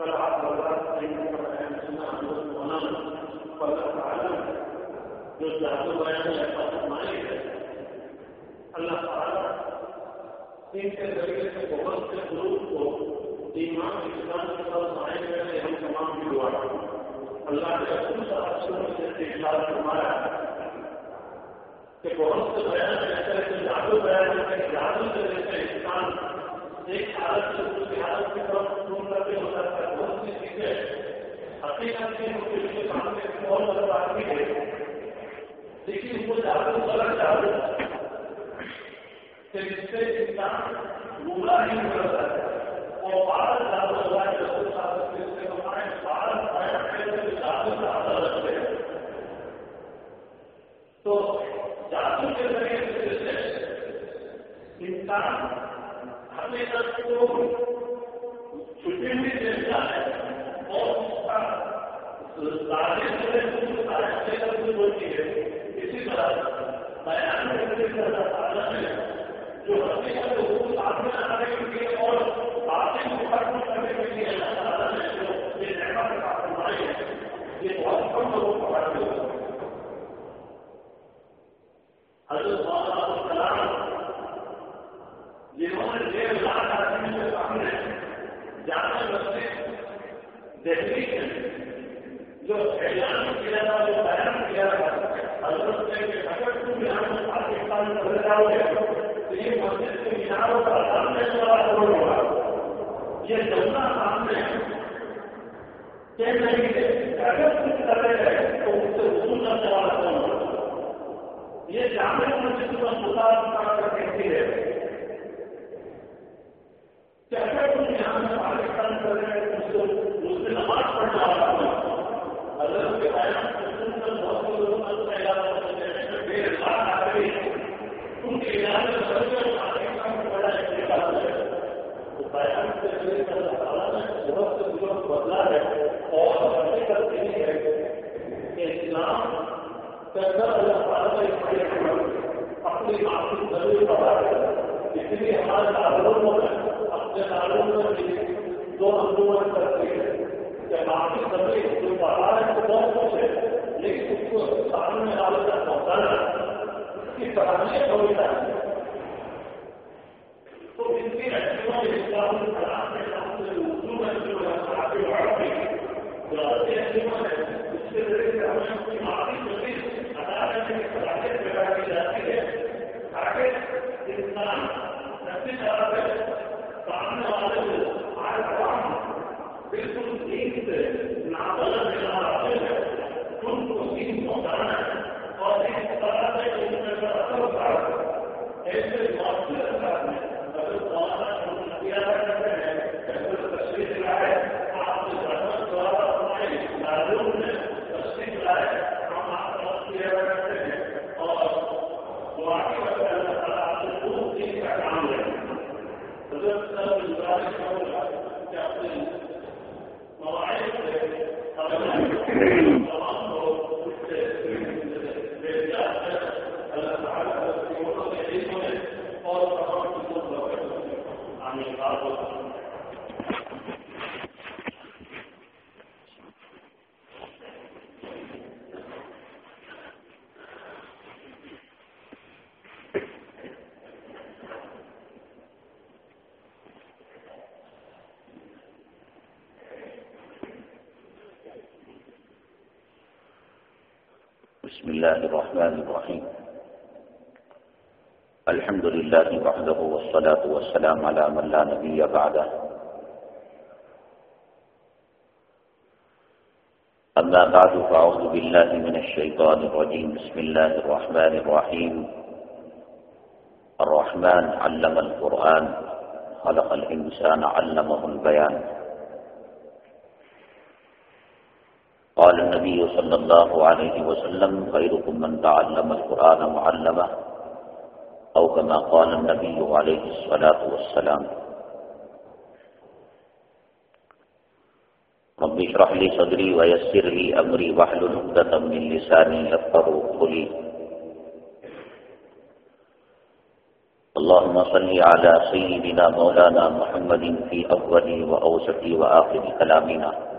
فلعب ولا اللہ تعالیٰ ان کے ذریعے سے بہت سے گروپ کو ایمان اسلام کے ساتھ کرنے ہم تمام بھی اللہ کے رسول صلی سے فرمایا کہ بہت سے بیان ایسے ایسے جادو بیان ہے جادو سے جیسے انسان ایک حالت سے دوسری حالت کی طرف ہے، بہت سی چیزیں حقیقت مجھے کے سامنے نظر آتی ہے لیکن وہ غلط کہ جس سے انسان گمراہ نہیں ہے۔ بارہ ہوا ہے رسول صاحب سے اس سے ہمارے بارہ تو کے ذریعے سے انسان حقیقت کو چھٹی دیتا ہے اور ہوتی ہے، اسی طرح بیان جو حقیقت کو سامنے کے لیے اور باتیں کرنے کے لیے جو یہ نعمت کا فرمائی ہے، یہ بہت کم لوگوں کو حضرت مولانا کلام جنہوں نے ڈیڑھ لاکھ آدمی کے سامنے جامع مسجد دہلی کے جو اعلان کیا تھا، جو بیان کیا تھا، حضرت نے کہ اگر تم یہاں سے پاکستان میں رہ جاؤ گے، تو یہ مسجد کے میناروں کا سامنے والا کروڑ ہوگا؟ یہ جمنا سامنے کہ نہیں ہے اگر کچھ کر رہے ہیں تو اس سے وصول کرنے والا کون ہوگا یہ جامع مسجد کا مطالعہ کر حرکت میں بڑھ کے جاتی ہے حرکت انسان نفس عربت سامنے والے کو آج بالکل بسم الله الرحمن الرحيم. الحمد لله وحده والصلاة والسلام على من لا نبي بعده. أما بعد فأعوذ بالله من الشيطان الرجيم. بسم الله الرحمن الرحيم. الرحمن علم القرآن خلق الإنسان علمه البيان قال النبي صلى الله عليه وسلم خيركم من تعلم القرآن معلمه أو كما قال النبي عليه الصلاة والسلام رب اشرح لي صدري ويسر لي أمري واحلل عقدة من لساني يفقهوا قولي اللهم صل على سيدنا مولانا محمد في أول وأوسط وآخر كلامنا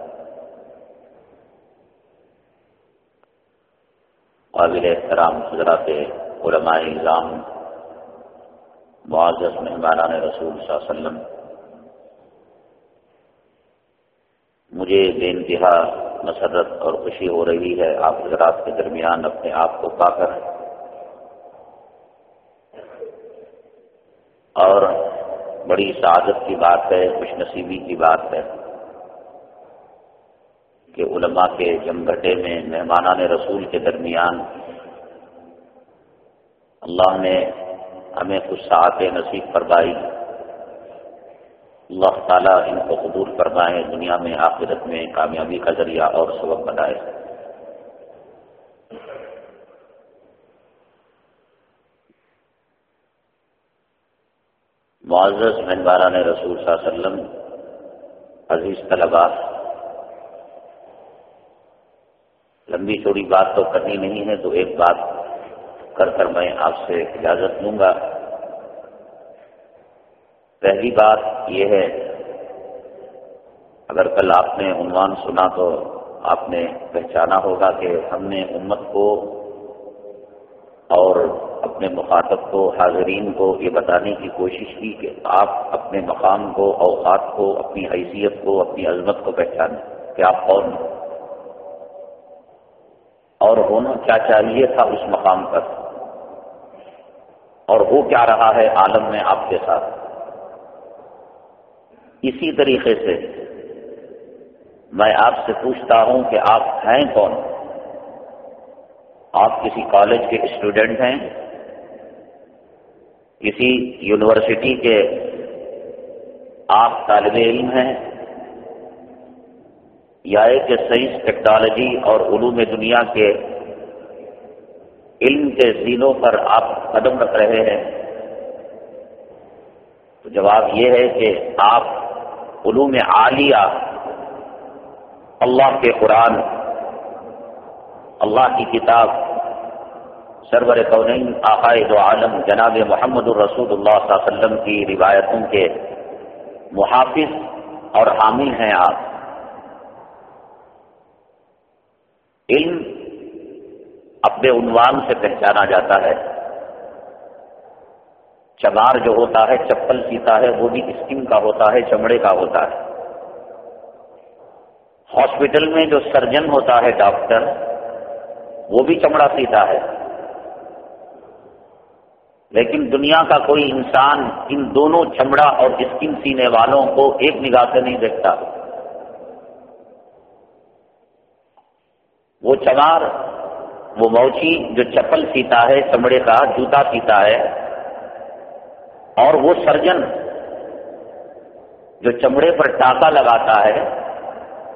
قابل احترام حضرات علماء نظام معزز مہمانان رسول صلی اللہ علیہ وسلم، مجھے بے انتہا مسرت اور خوشی ہو رہی ہے آپ حضرات کے درمیان اپنے آپ کو پا کر۔ اور بڑی سعادت کی بات ہے، خوش نصیبی کی بات ہے کہ علماء کے جمگھٹے میں مہمانان رسول کے درمیان اللہ نے ہمیں کچھ ساتھ نصیب فرمائی۔ اللہ تعالیٰ ان کو قبول فرمائے، دنیا میں آخرت میں کامیابی کا ذریعہ اور سبب بنائے۔ معزز مہنبارہ نے رسول صلی اللہ علیہ وسلم، عزیز طلبا لمبی چوڑی بات تو کرنی نہیں ہے، تو ایک بات کر کر میں آپ سے اجازت لوں گا۔ پہلی بات یہ ہے، اگر کل آپ نے عنوان سنا تو آپ نے پہچانا ہوگا کہ ہم نے امت کو اور اپنے مخاطب کو، حاضرین کو یہ بتانے کی کوشش کی کہ آپ اپنے مقام کو، اوقات کو، اپنی حیثیت کو، اپنی عظمت کو پہچانیں کہ آپ کون اور ہونا کیا چاہیے تھا اس مقام پر؟ اور ہو کیا رہا ہے عالم میں آپ کے ساتھ؟ اسی طریقے سے میں آپ سے پوچھتا ہوں کہ آپ ہیں کون؟ آپ کسی کالج کے اسٹوڈنٹ ہیں؟ کسی یونیورسٹی کے آپ طالب علم ہیں؟ یا ایک سائنس، ٹیکنالوجی اور علوم دنیا کے کے زینوں پر آپ قدم رکھ رہے ہیں۔ تو جواب یہ ہے کہ آپ علوم عالیہ، اللہ کے قرآن، اللہ کی کتاب، سرور قونین عقائد و عالم جناب محمد الرسول اللہ صلی اللہ علیہ وسلم کی روایتوں کے محافظ اور حامل ہیں آپ۔ علم اپنے عنوان سے پہچانا جاتا ہے۔ چمار جو ہوتا ہے، چپل سیتا ہے، وہ بھی اسکن کا ہوتا ہے، چمڑے کا ہوتا ہے۔ ہاسپٹل میں جو سرجن ہوتا ہے، ڈاکٹر، وہ بھی چمڑا سیتا ہے۔ لیکن دنیا کا کوئی انسان ان دونوں چمڑا اور اسکن سینے والوں کو ایک نگاہ سے نہیں دیکھتا۔ وہ چمار وہ موچی جو چپل سیتا ہے، چمڑے کا جوتا سیتا ہے، اور وہ سرجن جو چمڑے پر ٹاکا لگاتا ہے،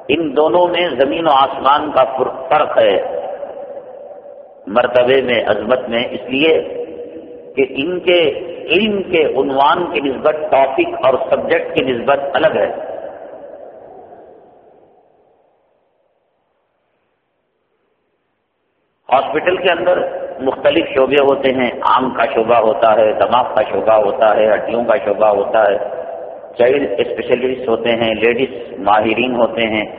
ان دونوں میں زمین و آسمان کا فرق ہے۔ مرتبے میں، عظمت میں۔ اس لیے کہ ان کے علم کے عنوان کی نسبت، ٹاپک اور سبجیکٹ کی نسبت الگ ہے۔ ہاسپٹل کے اندر مختلف شعبے ہوتے ہیں۔ آم کا شعبہ ہوتا ہے، دماغ کا شعبہ ہوتا ہے، ہڈیوں کا شعبہ ہوتا ہے۔ چائلڈ اسپیشلسٹ ہوتے ہیں، لیڈیز ماہرین ہوتے ہیں۔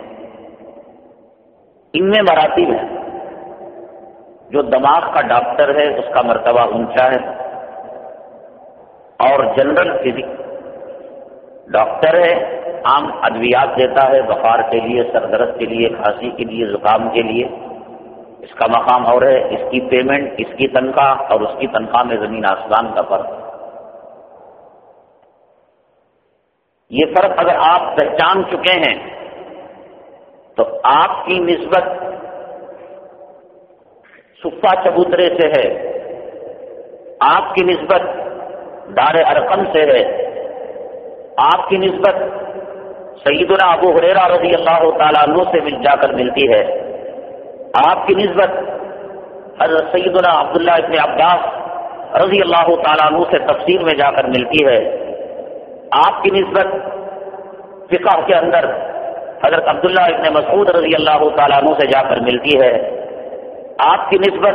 ان میں مراتب ہیں۔ جو دماغ کا ڈاکٹر ہے، اس کا مرتبہ اونچا ہے۔ اور جنرل فزک ڈاکٹر ہے، عام ادویات دیتا ہے، بخار کے لیے، سردرد کے لیے، کھانسی کے لیے، زکام کے لیے۔ اس کا مقام اور ہے، اس کی پیمنٹ اس کی تنخواہ اور اس کی تنخواہ میں زمین آسمان کا فرق۔ یہ فرق اگر آپ پہچان چکے ہیں، تو آپ کی نسبت صفا چبوترے سے ہے، آپ کی نسبت دار ارقم سے ہے، آپ کی نسبت سیدنا ابو حریرا رضی اللہ تعالیٰ عنہ سے مل جا کر ملتی ہے۔ آپ کی نسبت حضرت سیدنا عبداللہ ابن عباس رضی اللہ تعالیٰ عنہ سے تفسیر میں جا کر ملتی ہے۔ آپ کی نسبت فقہ کے اندر حضرت عبداللہ ابن مسعود رضی اللہ تعالیٰ عنہ سے جا کر ملتی ہے۔ آپ کی نسبت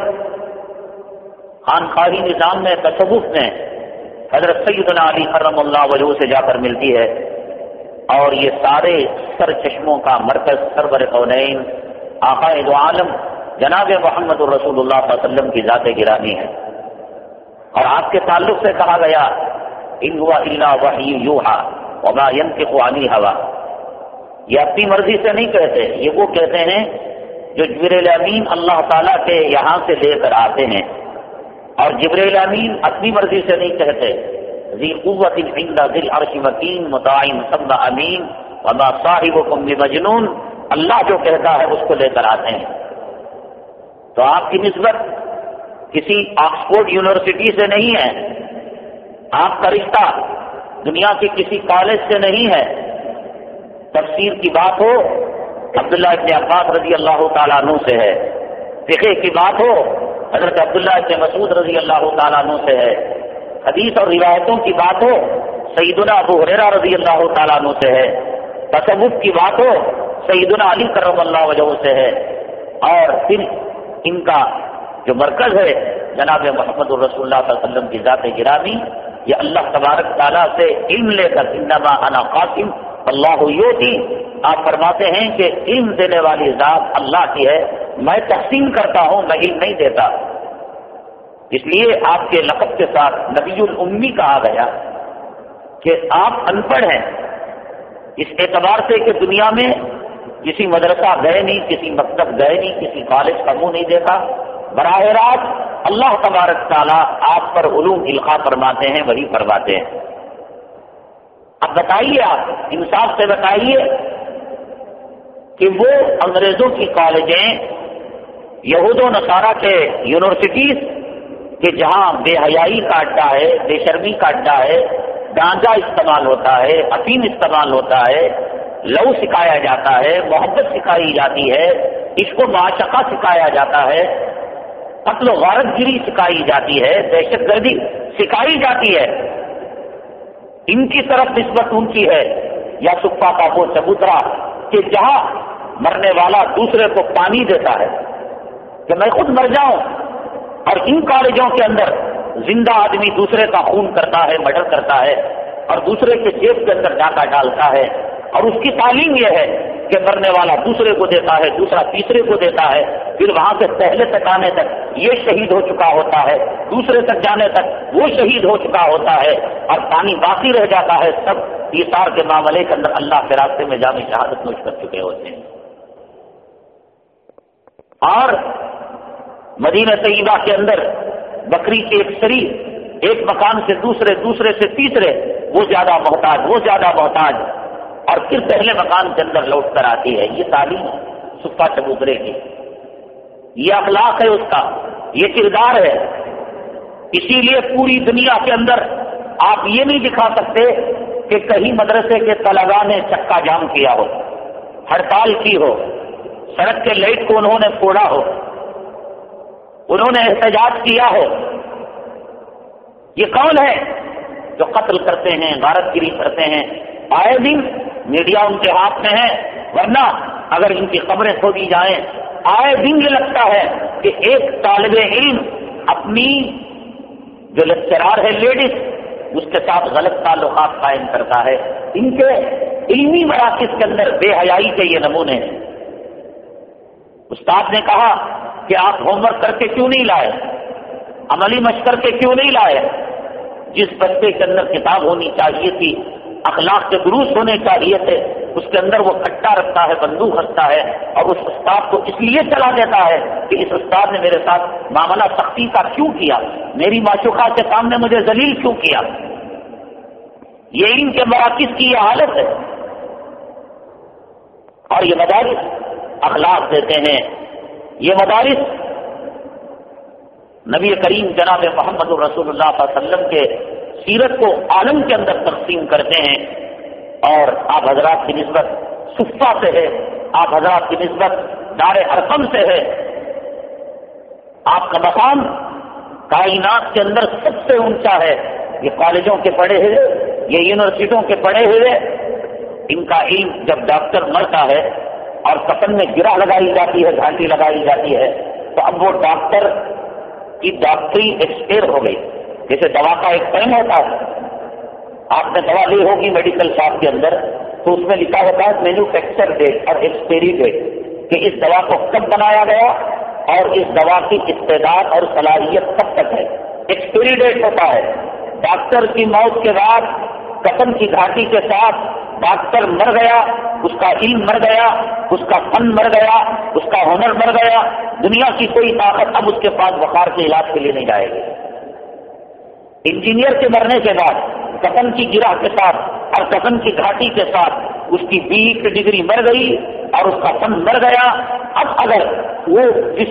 خانخواہی نظام میں، تصوف میں حضرت سیدنا علی کرم اللہ وجہ سے جا کر ملتی ہے۔ اور یہ سارے سر چشموں کا مرکز سربر قونین دو عالم جناب محمد الرسول اللہ صلی اللہ علیہ وسلم کی ذات گرانی ہے۔ اور آپ کے تعلق سے کہا گیا، ان ہوا اللہ وحی یوہا وما ینطق عن ہوا۔ یہ اپنی مرضی سے نہیں کہتے، یہ وہ کہتے ہیں جو جبریل امین اللہ تعالیٰ کے یہاں سے لے کر آتے ہیں۔ اور جبریل امین اپنی مرضی سے نہیں کہتے، ذی قوت دل عرش مکین متعین سب امین وما صاحب و مجنون اللہ جو کہتا ہے اس کو لے کر آتے ہیں۔ تو آپ کی نسبت کسی آکسفورڈ یونیورسٹی سے نہیں ہے۔ آپ کا رشتہ دنیا کے کسی کالج سے نہیں ہے۔ تفسیر کی بات ہو، عبداللہ ابن عباس رضی اللہ تعالیٰ عنہ سے ہے۔ فقہ کی بات ہو، حضرت عبداللہ ابن مسعود رضی اللہ تعالیٰ عنہ سے ہے۔ حدیث اور روایتوں کی بات ہو، سیدنا ابو حریرہ رضی اللہ تعالیٰ عنہ سے ہے۔ تصوف کی بات ہو سیدنا علی کرم اللہ وجہ سے ہے اور پھر ان کا جو مرکز ہے جناب محمد الرسول اللہ صلی اللہ علیہ وسلم کی ذات گرامی، یہ اللہ تبارک تعالیٰ سے علم لے کر انما انا قاسم، اللہ یوتی۔ آپ فرماتے ہیں کہ علم دینے والی ذات اللہ کی ہے۔ میں تقسیم کرتا ہوں، میں علم نہیں دیتا۔ اس لیے آپ کے لقب کے ساتھ نبی الامی کہا گیا کہ آپ ان پڑھ ہیں۔ اس اعتبار سے کہ دنیا میں کسی مدرسہ گئے نہیں، کسی مکتب گئے نہیں، کسی کالج کا منہ نہیں دیکھا۔ براہ راست اللہ تبارک تعالیٰ آپ پر علوم القاع فرماتے ہیں، وہی فرماتے ہیں۔ اب بتائیے آپ، انصاف سے بتائیے کہ وہ انگریزوں کی کالجیں، یہود و نصارہ کے یونیورسٹیز کہ جہاں بے حیائی کا اڈا ہے، بے شرمی کا اڈا ہے گانجا استعمال ہوتا ہے افیم استعمال ہوتا ہے لو سکھایا جاتا ہے، محبت سکھائی جاتی ہے، اس کو معاشقہ سکھایا جاتا ہے، قتل و غارت گیری سکھائی جاتی ہے، دہشت گردی سکھائی جاتی ہے۔ ان کی طرف نسبت ان کی ہے، یا سپا کا وہ چبوترا کہ جہاں مرنے والا دوسرے کو پانی دیتا ہے، کہ میں خود مر جاؤں اور ان کالجوں کے اندر زندہ آدمی دوسرے کا خون کرتا ہے مرڈر کرتا ہے اور دوسرے کے جیب کے اندر ڈاکہ ڈالتا ہے۔ اور اس کی تعلیم یہ ہے کہ مرنے والا دوسرے کو دیتا ہے، دوسرا تیسرے کو دیتا ہے، پھر وہاں سے پہلے تک آنے تک یہ شہید ہو چکا ہوتا ہے، دوسرے تک جانے تک وہ شہید ہو چکا ہوتا ہے اور پانی باقی رہ جاتا ہے، سب ایسار کے معاملے کے اندر اللہ کے راستے میں جامع شہادت نوش کر چکے ہوتے ہیں۔ اور مدینہ طیبہ کے اندر بکری کے ایک شریف ایک مکان سے دوسرے دوسرے سے تیسرے، وہ زیادہ محتاج، وہ زیادہ محتاج۔ اور پھر پہلے مکان کے اندر لوٹ کر آتی ہے۔ یہ تعلیم سپا چبوترے کی۔ یہ اخلاق ہے اس کا۔ یہ کردار ہے۔ اسی لیے پوری دنیا کے اندر آپ یہ نہیں دکھا سکتے کہ کہیں مدرسے کے طلبا نے چکا جام کیا ہو، ہڑتال کی ہو، سڑک کے لائٹ کو انہوں نے پھوڑا ہو، انہوں نے احتجاج کیا ہو۔ یہ کون ہے جو قتل کرتے ہیں، غارت گیری کرتے ہیں؟ آئے دن میڈیا ان کے ہاتھ میں ہے، ورنہ اگر ان کی خبریں کھو دی جائیں، آئے دن یہ لگتا ہے کہ ایک طالب علم اپنی جو لیکچرار ہے لیڈیز اس کے ساتھ غلط تعلقات قائم کرتا ہے۔ ان کے علمی مراکز کے اندر بے حیائی کے یہ نمونے ہیں۔ استاد نے کہا کہ آپ ہوم ورک کر کے کیوں نہیں لائے؟ عملی مشکر کے کیوں نہیں لائے؟ جس بچے کے اندر کتاب ہونی چاہیے تھی اخلاق کے دروس ہونے چاہیے تھے، اس کے اندر وہ کٹا رکھتا ہے، بندوق رکھتا ہے اور اس استاد کو اس لیے چلا دیتا ہے کہ اس استاد نے میرے ساتھ معاملہ سختی کا کیوں کیا؟ میری معشوقہ کے سامنے مجھے ذلیل کیوں کیا؟ یہ ان کے مراکز کی یہ حالت ہے۔ اور یہ مدارس اخلاق دیتے ہیں۔ یہ مدارس نبی کریم جناب محمد الرسول اللہ صلی اللہ علیہ وسلم کے سیرت کو عالم کے اندر تقسیم کرتے ہیں اور آپ حضرات کی نسبت صفا سے ہے، آپ حضرات کی نسبت دار ارقم سے ہے۔ آپ کا مقام کائنات کے اندر سب سے اونچا ہے۔ یہ کالجوں کے پڑھے ہوئے، یہ یونیورسٹیوں کے پڑھے ہوئے۔ ان کا علم جب ڈاکٹر مرتا ہے اور کپن میں گرا لگائی جاتی ہے، گھانٹی لگائی جاتی ہے، تو اب وہ ڈاکٹر کی ڈاکٹری ایکسپائر ہو گئی۔ جیسے دوا کا ایک ٹائم ہوتا ہے۔ آپ نے دوا لی ہوگی میڈیکل شاپ کے اندر، تو اس میں لکھا ہوتا ہے مینوفیکچر ڈیٹ اور ایکسپائری ڈیٹ کہ اس دوا کو کب بنایا گیا اور اس دوا کی استعداد اور صلاحیت کب تک ہے۔ ایکسپائری ڈیٹ ہوتا ہے۔ ڈاکٹر کی موت کے بعد قتم کی گھاٹی کے ساتھ ڈاکٹر مر گیا، اس کا علم مر گیا، اس کا فن مر گیا، اس کا ہنر مر گیا۔ دنیا کی کوئی طاقت اب اس کے پاس بخار کے علاج کے لیے نہیں جائے گی۔ انجینئر کے مرنے کے بعد قتم کی گرہ کے ساتھ اور قتم کی گھاٹی کے ساتھ اس کی بیس ڈگری مر گئی اور اس کا فن مر گیا۔ اب اگر وہ جس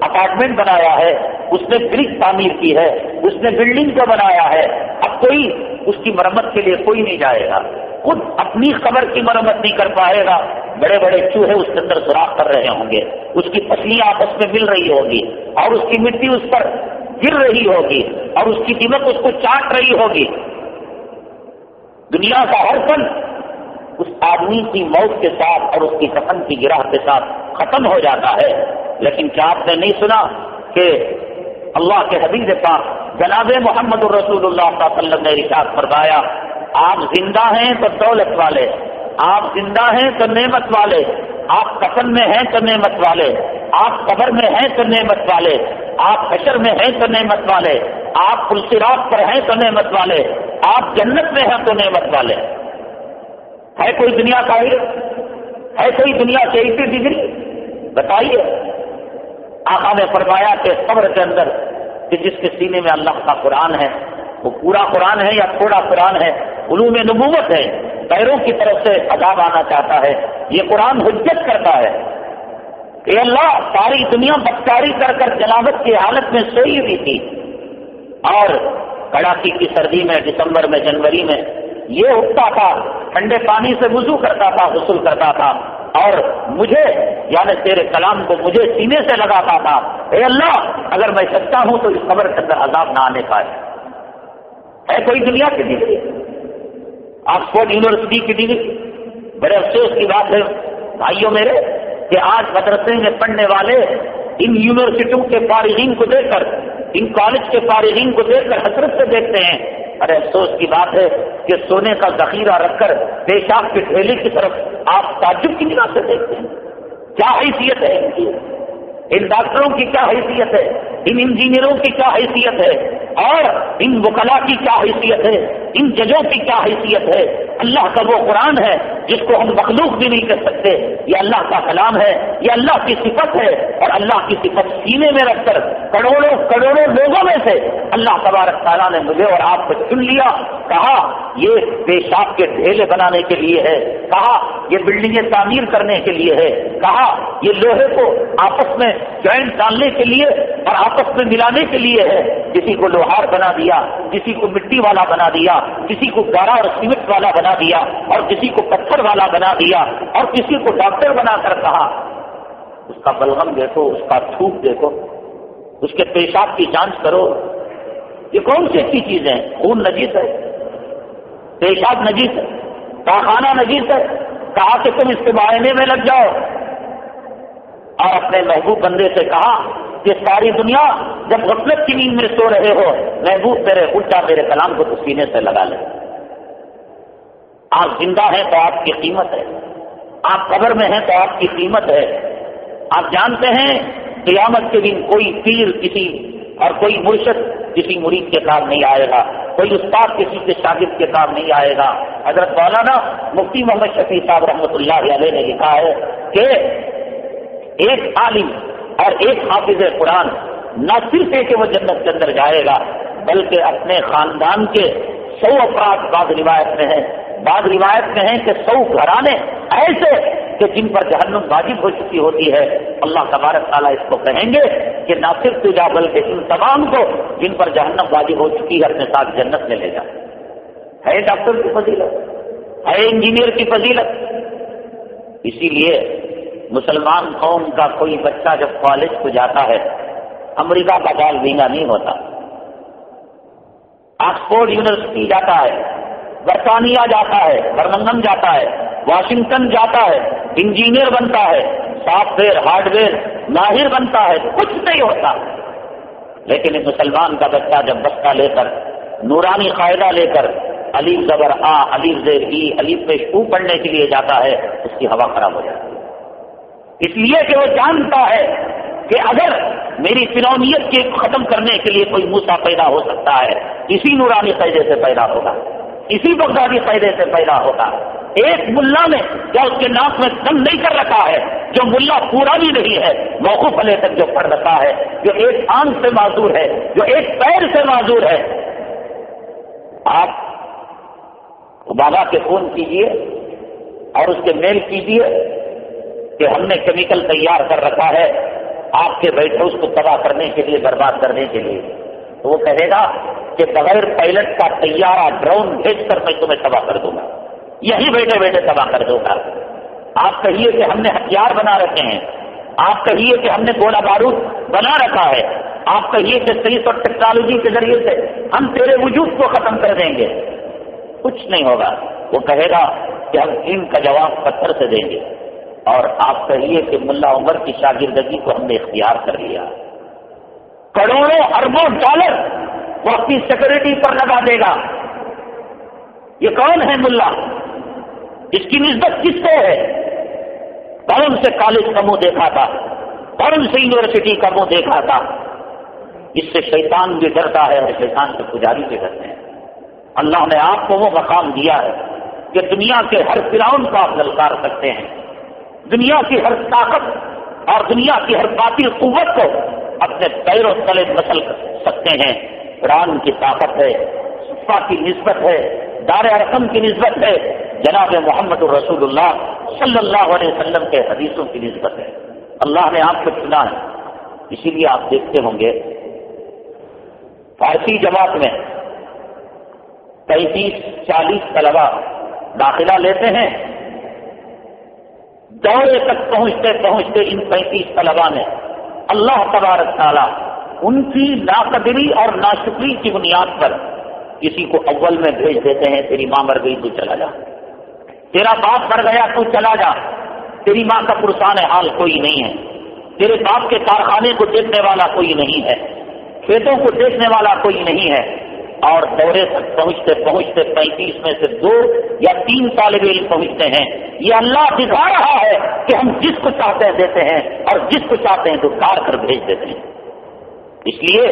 اپارٹمنٹ بنایا ہے، اس نے برج تعمیر کی ہے، اس نے بلڈنگ کو بنایا ہے، اب کوئی اس کی مرمت کے لیے کوئی نہیں جائے گا۔ خود اپنی خبر کی مرمت نہیں کر پائے گا۔ بڑے بڑے چوہے اس کے اندر سوراخ کر رہے ہوں گے۔ اس کی پسلیاں آپس میں مل رہی ہوگی اور اس کی مٹی اس پر گر رہی ہوگی اور اس کی قیمت اس کو چاٹ رہی ہوگی۔ دنیا کا ہر فن اس آدمی کی موت کے ساتھ اور اس کی کفن کی گرہ کے ساتھ ختم ہو جاتا ہے۔ لیکن کیا آپ نے نہیں سنا کہ اللہ کے حبیب پاک جناب محمد الرسول اللہ صلی اللہ علیہ وسلم نے رشاد فرمایا، آپ زندہ ہیں تو دولت والے، آپ زندہ ہیں تو نعمت والے۔ آپ کفن میں ہیں تو نعمت والے، آپ قبر میں ہیں تو نعمت والے، آپ حشر میں ہیں تو نعمت والے، آپ پلسرات پر ہیں تو نعمت والے، آپ جنت میں ہیں تو نعمت والے۔ ہے کوئی دنیا کا علم ہے کوئی دنیا کی ایسی ڈگری؟ بتائیے۔ آقا نے فرمایا کہ قبر کے اندر کہ جس کے سینے میں اللہ کا قرآن ہے، وہ پورا قرآن ہے یا تھوڑا قرآن ہے؟ علوم نبوت ہے۔ پیروں کی طرف سے عذاب آنا چاہتا ہے، یہ قرآن حجت کرتا ہے۔ کہ اللہ، ساری دنیا بدکاری کر کر جنابت کی حالت میں سوئی ہوئی تھی۔ اور کڑاکی کی سردی میں، دسمبر میں، جنوری میں یہ اٹھتا تھا، ٹھنڈے پانی سے وضو کرتا تھا، غسل کرتا تھا۔ اور مجھے یعنی تیرے کلام کو مجھے سینے سے لگاتا تھا۔ اے اللہ، اگر میں سچتا ہوں تو اس خبر کے اندر عذاب نہ آنے پائے۔ ہے کوئی دنیا کی ڈگری آکسفورڈ یونیورسٹی کی ڈگری۔ بڑے افسوس کی بات ہے، بھائیوں میرے، کہ آج مدرسے میں پڑھنے والے ان یونیورسٹیوں کے فارغین کو دیکھ کر، ان کالج کے فارغین کو دیکھ کر حسرت سے دیکھتے ہیں۔ ارے افسوس کی بات ہے کہ سونے کا ذخیرہ رکھ کر پیشاب کے ٹھیلے کی طرف آپ تعجب کی نگاہ سے دیکھتے ہیں۔ کیا حیثیت ہے ان کی؟ ان ڈاکٹروں کی کیا حیثیت ہے؟ ان انجینئروں کی کیا حیثیت ہے؟ اور ان وکلا کی کیا حیثیت ہے؟ ان ججوں کی کیا حیثیت ہے؟ اللہ کا وہ قرآن ہے جس کو ہم مخلوق بھی نہیں کر سکتے۔ یہ اللہ کا کلام ہے، یہ اللہ کی صفت ہے اور اللہ کی صفت سینے میں رکھ کر کروڑوں کروڑوں لوگوں میں سے اللہ تبارک تعالیٰ نے مجھے اور آپ کو چن لیا۔ کہا، یہ پیشاب کے ڈھیلے بنانے کے لیے ہے۔ کہا، یہ بلڈنگیں تعمیر کرنے کے لیے ہے۔ کہا، یہ لوہے کو آپس میں جوائنٹ ڈالنے کے لیے اور آپس میں ملانے کے لیے ہے۔ کسی کو لوہار بنا دیا، کسی کو مٹی والا بنا دیا، کسی کو گارا اور سیمنٹ والا بنا دیا اور کسی کو پتھر والا بنا دیا اور کسی کو ڈاکٹر بنا کر کہا۔ اس کا بلغم دیکھو، اس کا تھوک دیکھو، اس کے پیشاب کی جانچ کرو۔ یہ کون سی اچھی چیز ہے؟ خون نجیس ہے، پیشاب نجیس ہے کاخانہ نجیس ہے۔ کہا کہ تم اس کے معائنے میں لگ جاؤ۔ اور اپنے محبوب بندے سے کہا کہ ساری دنیا جب غفلت کی نیند میں سو رہے ہو، محبوب میرے الٹا میرے کلام کو تو سینے سے لگا لے۔ آپ زندہ ہیں تو آپ کی قیمت ہے۔ آپ قبر میں ہیں تو آپ کی قیمت ہے۔ آپ جانتے ہیں قیامت کے دن کوئی پیر کسی اور کوئی مرشد کسی مرید کے کام نہیں آئے گا۔ کوئی استاد کسی کے شاگرد کے کام نہیں آئے گا۔ حضرت مولانا مفتی محمد شفیع صاحب رحمۃ اللہ علیہ نے لکھا ہے کہ ایک عالم اور ایک حافظ قرآن نہ صرف ہے کہ وہ جنت کے اندر جائے گا، بلکہ اپنے خاندان کے سو افراد بعض روایت میں ہیں۔ بعض روایت میں ہیں کہ سو گھرانے ایسے کہ جن پر جہنم واجب ہو چکی ہوتی ہے۔ اللہ تبارک تعالیٰ اس کو کہیں گے کہ نہ صرف تجا بلکہ ان تمام کو جن پر جہنم واجب ہو چکی ہے، اپنے ساتھ جنت میں لے جائے ہے ڈاکٹر کی فضیلت، ہے انجینئر کی فضیلت۔ اسی لیے مسلمان قوم کا کوئی بچہ جب کالج کو جاتا ہے، امریکہ کا بال بینگا نہیں ہوتا۔ آکسفورڈ یونیورسٹی جاتا ہے، برطانیہ جاتا ہے برمنگم جاتا ہے، واشنگٹن جاتا ہے، انجینئر بنتا ہے سافٹ ویئر ہارڈ ویئر ماہر بنتا ہے، کچھ نہیں ہوتا۔ لیکن ایک مسلمان کا بچہ جب بچہ لے کر، نورانی قاعدہ لے کر علی زبر آ علی زیر ای علی پیش او پڑھنے کے لیے جاتا ہے، اس کی ہوا خراب ہو جاتی ہے۔ اس لیے کہ وہ جانتا ہے کہ اگر میری فرونیت کے ختم کرنے کے لیے کوئی موسا پیدا ہو سکتا ہے، اسی نورانی قیدے سے پیدا ہوگا، اسی بغدادی قیدے سے پیدا ہوگا۔ ایک ملا نے کیا اس کے ناک میں دم نہیں کر رکھا ہے؟ جو ملا پورا بھی نہیں ہے موقف لے تک جو پڑھ رکھا ہے، جو ایک آنکھ سے معذور ہے، جو ایک پیر سے معذور ہے۔ آپ بابا کے فون کیجیے اور اس کے میل کیجیے۔ کہ ہم نے کیمیکل تیار کر رکھا ہے آپ کے بیٹھے اس کو تباہ کرنے کے لیے، برباد کرنے کے لیے۔ تو وہ کہے گا کہ بغیر پائلٹ کا تیارہ ڈرون بھیج کر میں تمہیں تباہ کر دوں گا۔ یہی بیٹھے بیٹھے تباہ کر دوں گا۔ آپ کہیے کہ ہم نے ہتھیار بنا رکھے ہیں۔ آپ کہیے کہ ہم نے گولا بارود بنا رکھا ہے۔ آپ کہیے کہ سائنس اور ٹیکنالوجی کے ذریعے سے ہم تیرے وجود کو ختم کر دیں گے۔ کچھ نہیں ہوگا۔ وہ کہے گا کہ ہم ان کا جواب پتھر سے دیں گے۔ اور آپ کہیے کہ ملا عمر کی شاگردگی کو ہم نے اختیار کر لیا۔ کروڑوں اربوں ڈالر وہ اپنی سیکورٹی پر لگا دے گا۔ یہ کون ہے ملا؟ اس کی نسبت کس سے ہے؟ کون سے کالج کا منہ دیکھا تھا؟ کون سے یونیورسٹی کا منہ دیکھا تھا؟ اس سے شیطان بھی ڈرتا ہے اور شیطان کے پجاری بھی ڈرتے ہیں۔ اللہ نے آپ کو وہ مقام دیا ہے کہ دنیا کے ہر فراؤن کو آپ للکار سکتے ہیں۔ دنیا کی ہر طاقت اور دنیا کی ہر باطل قوت کو اپنے پیروں تلے مسل سکتے ہیں۔ قرآن کی طاقت ہے صفا کی نسبت ہے، دار ارقم کی نسبت ہے۔ جناب محمد الرسول اللہ صلی اللہ علیہ وسلم کے حدیثوں کی نسبت ہے۔ اللہ نے آپ کو چنا ہے، اسی لیے آپ دیکھتے ہوں گے۔ فارسی جماعت میں پینتیس، چالیس طلبا داخلہ لیتے ہیں۔ دورے تک پہنچتے پہنچتے ان پینتیس طلبا نے اللہ تبارک تعالیٰ ان کی ناقدری اور ناشکری کی بنیاد پر کسی کو اول میں بھیج دیتے ہیں، تیری ماں مر گئی، تو چلا جا۔ تیرا باپ مر گیا، تو چلا جا۔ تیری ماں کا پرسان حال کوئی نہیں ہے۔ تیرے باپ کے کارخانے کو دیکھنے والا کوئی نہیں ہے۔ کھیتوں کو دیکھنے والا کوئی نہیں ہے۔ اور دورے تک پہنچتے پہنچتے پینتیس میں سے دو یا تین طالب علم پہنچتے ہیں۔ یہ اللہ دکھا رہا ہے کہ ہم جس کو چاہتے ہیں دیتے ہیں اور جس کو چاہتے ہیں تو کار کر بھیج دیتے ہیں۔ اس لیے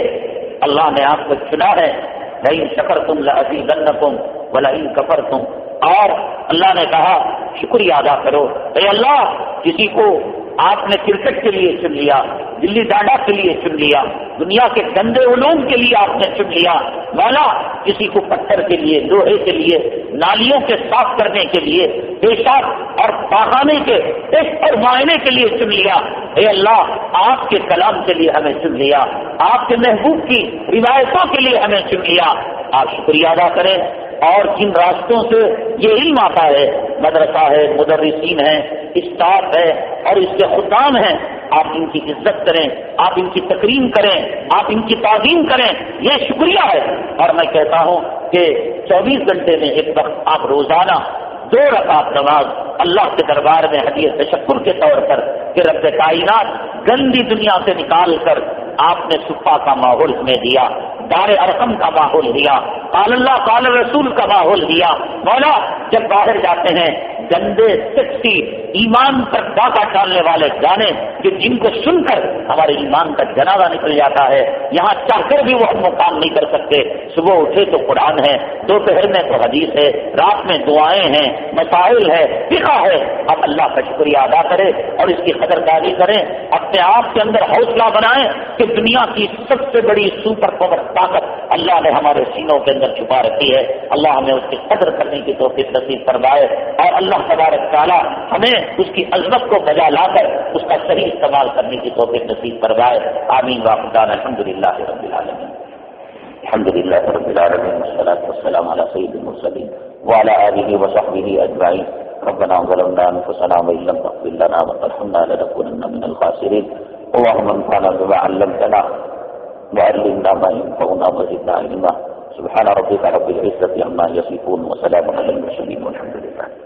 اللہ نے آپ کو چنا ہے نہیں شکر تم لذی گن تم بلین کفر تم اور اللہ نے کہا، شکریہ ادا کرو۔ اے اللہ، کسی کو آپ نے کرکٹ کے لیے چن لیا، دلی ڈانڈا کے لیے چن لیا، دنیا کے گندے علوم کے لیے آپ نے چن لیا۔ مولا، کسی کو پتھر کے لیے، لوہے کے لیے، نالیوں کے صاف کرنے کے لیے، پیشاب اور پاخانے کے ٹیسٹ اور معائنے کے لیے چن لیا۔ اے اللہ، آپ کے کلام کے لیے ہمیں چن لیا۔ آپ کے محبوب کی روایتوں کے لیے ہمیں چن لیا۔ آپ شکریہ ادا کریں۔ اور جن راستوں سے یہ علم آتا ہے، مدرسہ ہے، مدرسین ہے اسٹاف ہے اور اس کے خدام ہیں، آپ ان کی عزت کریں، آپ ان کی تقریم کریں، آپ ان کی تعظیم کریں، یہ شکریہ ہے۔ اور میں کہتا ہوں کہ چوبیس گھنٹے میں ایک وقت آپ روزانہ دو رکعت نماز اللہ کے دربار میں حدیث تشکر کے طور پر کہ رب کائنات گندی دنیا سے نکال کر آپ نے صفا کا ماحول ہمیں دیا، دار ارقم کا ماحول دیا، قال اللہ، قال رسول کا ماحول دیا۔ مولا، جب باہر جاتے ہیں گندے سچی ایمان پر ڈاکہ ڈالنے والے گانے کہ جن کو سن کر ہمارے ایمان کا جنازہ نکل جاتا ہے، یہاں چاہ کر بھی وہ ہم کام نہیں کر سکتے۔ صبح اٹھے تو قرآن ہے، دوپہر میں تو حدیث ہے، رات میں دعائیں ہیں، مسائل ہے فقہ ہے۔ اب اللہ کا شکریہ ادا کرے اور اس کی قدرداری کریں اپنے آپ کے اندر حوصلہ بنائیں کہ دنیا کی سب سے بڑی سپر پاور طاقت اللہ نے ہمارے سینوں کے اندر چھپا رکھی ہے۔ اللہ ہمیں اس کی قدر کرنے کی توفیق نصیب فرمائے اور اللہ اللہ تبارک تعالیٰ ہمیں اس کی عظمت کو بجا لا کر اس کا صحیح استعمال کرنے کی توفیق نصیب فرمائے۔ آمین واقع الحمد للہ رب العالمین۔ الحمد لله رب العالمين والصلاة والسلام على سيد المرسلين وعلى آله وصحبه أجمعين ربنا ظلمنا أنفسنا وإن لم تغفر لنا وترحمنا لنكونن من الخاسرين اللهم انفعنا بما علمتنا وعلمنا ما ينفعنا وزدنا علما۔ سبحان ربك رب العزة عما يصفون وسلام على المرسلين والحمد لله.